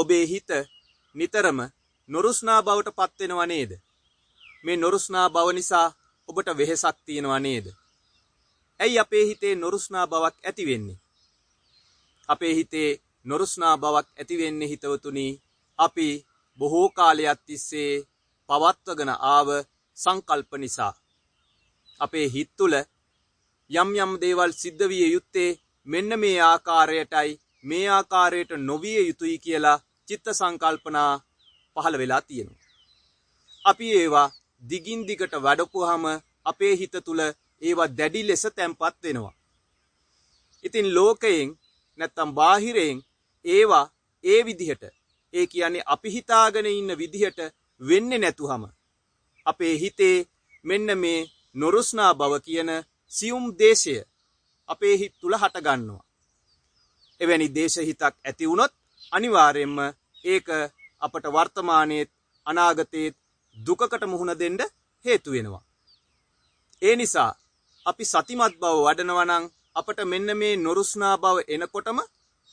ඔබේ හිත නිතරම නොරුස්නා බවට පත්වෙනව නේද? මේ නොරුස්නා බව නිසා ඔබට වෙහෙසක් තියෙනව නේද? ඇයි අපේ හිතේ නොරුස්නා බවක් ඇති වෙන්නේ? අපේ හිතේ නොරුස්නා බවක් ඇති වෙන්නේ හිතවතුනි අපි බොහෝ කාලයක් තිස්සේ පවත්වගෙන ආව සංකල්ප නිසා. අපේ හිත් තුළ යම් යම් දේවල් සිද්ධ විය යුත්තේ මෙන්න මේ ආකාරයටයි මේ ආකාරයට නොවිය යුතුයි කියලා චිත්ත සංකල්පනා පහළ වෙලා තියෙනවා. අපි ඒවා දිගින් දිගට වැඩපුවාම අපේ හිත තුළ ඒවා දැඩි ලෙස තැම්පත් වෙනවා. ඉතින් ලෝකයෙන් නැත්තම් බාහිරයෙන් ඒවා ඒ විදිහට ඒ කියන්නේ අපි හිතාගෙන ඉන්න විදිහට වෙන්නේ නැතුවම අපේ හිතේ මෙන්න මේ නොරුස්නා බව කියන සියුම් දේශය අපේ හිත් තුල හට ගන්නවා. එවැනි දේශ හිතක් ඇති වුණොත් අනිවාර්යයෙන්ම ඒක අපට වර්තමානයේ අනාගතයේ දුකකට මුහුණ දෙන්න හේතු වෙනවා. ඒ නිසා අපි සතිමත් බව වඩනවා නම් අපට මෙන්න මේ නොරුස්නා බව එනකොටම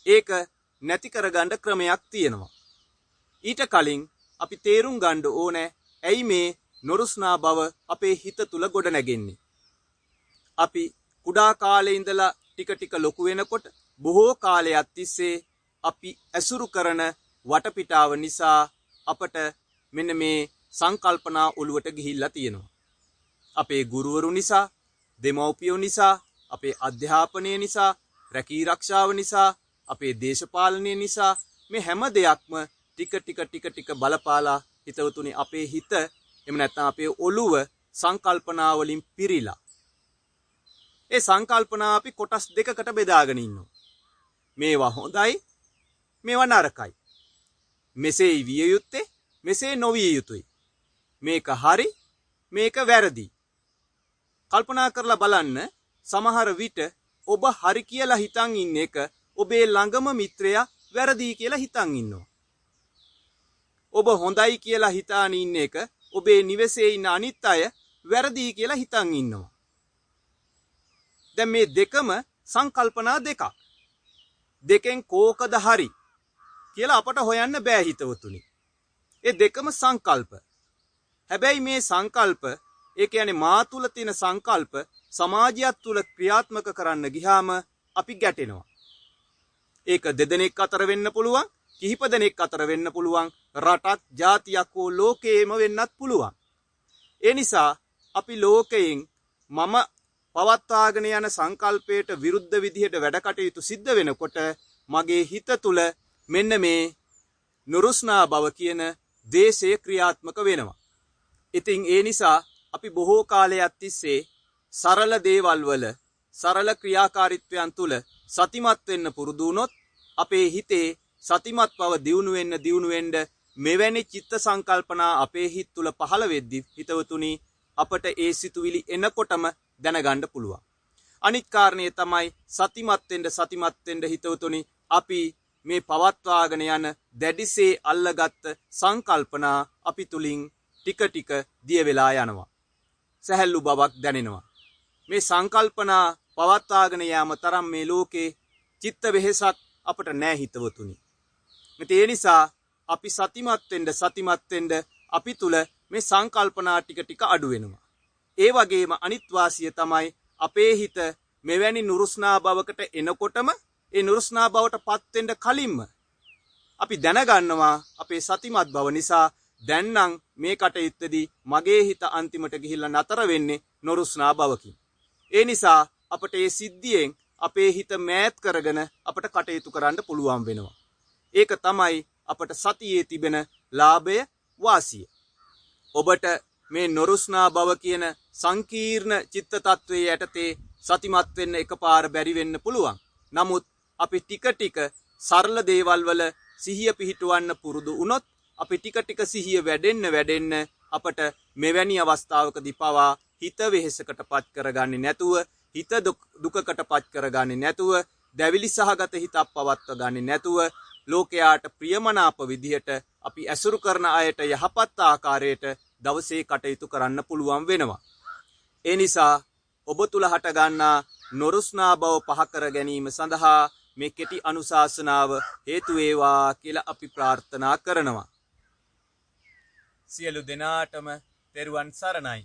ඒක නැති කරගන්න ක්‍රමයක් තියෙනවා. ඊට කලින් අපි තේරුම් ගන්න ඕනේ ඇයි මේ නොරුස්නා බව අපේ හිත තුල ගොඩ නැගෙන්නේ. අපි කුඩා කාලේ ඉඳලා ටික ටික ලොකු වෙනකොට බොහෝ කාලයක් තිස්සේ අපි ඇසුරු කරන වටපිටාව නිසා අපට මෙන්න මේ සංකල්පනා ඔළුවට ගිහිල්ලා තියෙනවා. අපේ ගුරුවරු නිසා, දෙමව්පියෝ නිසා, අපේ අධ්‍යාපනය නිසා, රැකී රක්ෂාව නිසා, අපේ දේශපාලනය නිසා මේ හැම දෙයක්ම ටික ටික ටික ටික බලපාලා හිතවතුනි අපේ හිත එහෙම නැත්නම් අපේ ඔළුව සංකල්පනා වලින් පිරීලා ඒ සංකල්පනා අපි කොටස් දෙකකට බෙදාගෙන ඉන්නවා මේවා හොඳයි මේවා නරකයි. මෙසේ විය යුත්තේ මෙසේ නොවිය යුතුයි. මේක හරි මේක වැරදි. කල්පනා කරලා බලන්න සමහර විට ඔබ හරි කියලා හිතන් ඉන්න එක ඔබේ ළඟම මිත්‍රයා වැරදි කියලා හිතන් ඉන්නවා. ඔබ හොඳයි කියලා හිතාන ඉන්න එක ඔබේ නිවසේ ඉන්න අනිත් අය වැරදි කියලා හිතන් ඉන්නවා. දැන් මේ දෙකම සංකල්පනා දෙකක්. දෙකෙන් කෝකද හරි. කියලා අපට හොයන්න බෑ හිතවතුනි. ඒ දෙකම සංකල්ප. හැබැයි මේ සංකල්ප ඒ කියන්නේ මා තුල තියෙන සංකල්ප සමාජයත් තුල ක්‍රියාත්මක කරන්න ගියාම අපි ගැටෙනවා. ඒක දෙදෙනෙක් අතර වෙන්න පුළුවන් කිහිප දෙනෙක් අතර වෙන්න පුළුවන් රටක් ජාතියක් හෝ ලෝකයේම වෙන්නත් පුළුවන්. ඒ නිසා අපි ලෝකයෙන් මම පවත්වාගෙන යන සංකල්පයට විරුද්ධ විදිහට වැඩ කටයුතු සිද්ධ වෙනකොට මගේ හිත තුළ මෙන්න මේ නුරුස්නා බව කියන දේශය ක්‍රියාත්මක වෙනවා. ඉතින් ඒ නිසා අපි බොහෝ කාලයක් තිස්සේ සරල දේවල් වල සරල ක්‍රියාකාරීත්වයන් තුල සතිමත් වෙන්න පුරුදු වුණොත් අපේ හිතේ සතිමත් බව දියුණු වෙන්න දියුණු වෙන්න මෙවැනි චිත්ත සංකල්පනා අපේ හිත තුළ පහළ වෙද්දි හිතවතුනි අපට ඒ සිතුවිලි එනකොටම දැනගන්න පුළුවන්. අනිත් කාරණේ තමයි සතිමත් වෙන්න සතිමත් වෙන්න හිතවතුනි අපි මේ පවත්වාගෙන යන දැඩිසේ අල්ලගත්ත සංකල්පනා අපි තුලින් ටික ටික දිය වෙලා යනවා. සැහැල්ලු බවක් දැනෙනවා. මේ සංකල්පනා පවත්වාගෙන යාම තරම් මේ ලෝකේ චිත්ත වෙහෙසක් අපට නෑ හිතවතුනි. ඒ නිසා අපි සතිමත් වෙන්න සතිමත් වෙන්න අපි තුල මේ සංකල්පනා ටික ටික අඩු වෙනවා. ඒ වගේම අනිත් වාසිය තමයි අපේ හිත මෙවැනි නුරුස්නා බවකට එනකොටම ඒ නුරුස්නා බවට පත් වෙන්න කලින්ම අපි දැනගන්නවා අපේ සතිමත් බව නිසා දැන්නම් මේ කටයුත්තේදී මගේ හිත අන්තිමට ගිහිල්ලා නතර වෙන්නේ නොරුස්නා බවකින්. ඒ නිසා අපට ඒ සිද්ධියෙන් අපේ හිත මෑත් කරගෙන අපට කටයුතු කරන්න පුළුවන් වෙනවා. ඒක තමයි අපට සතියේ තිබෙන ලාභය වාසිය. ඔබට මේ නොරුස්නා බව කියන සංකීර්ණ චිත්ත තත්වයේ යටතේ සතිමත් වෙන්න එකපාර බැරි වෙන්න පුළුවන්. නමුත් අපි ටික ටික සරල දේවල් වල සිහිය පිහිටවන්න පුරුදු වුණොත් අපි ටික ටික සිහිය වැඩෙන්න වැඩෙන්න අපට මෙවැනි අවස්ථාවකදී පවා හිත වෙහෙසකට පත් කරගන්නේ නැතුව හිත දුකකට පත් කරගන්නේ නැතුව දැවිලි සහගත හිතක් පවත්ව ගන්නේ නැතුව ලෝකයාට ප්‍රියමනාප විදිහට අපි ඇසුරු කරන අයට යහපත් ආකාරයට දවසේ කටයුතු කරන්න පුළුවන් වෙනවා. ඒ නිසා ඔබ තුල හටගන්නා නොරුස්නා බව පහ කර ගැනීම සඳහා මේ කෙටි අනුශාසනාව හේතු වේවා කියලා අපි ප්‍රාර්ථනා කරනවා. සියලු දෙනාටම තෙරුවන් සරණයි.